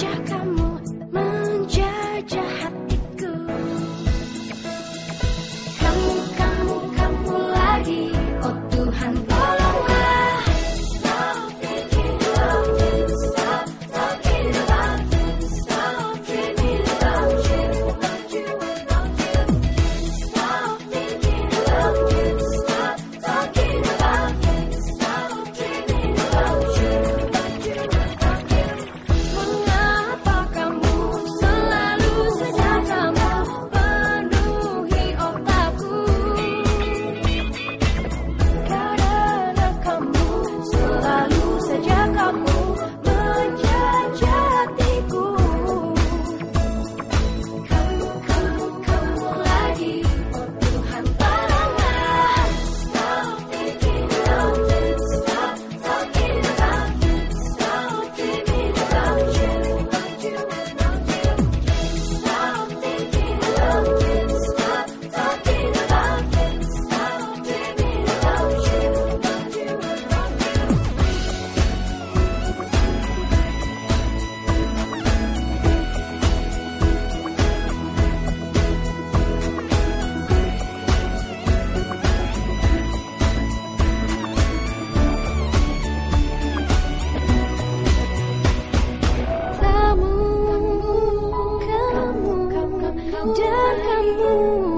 Jack. amor.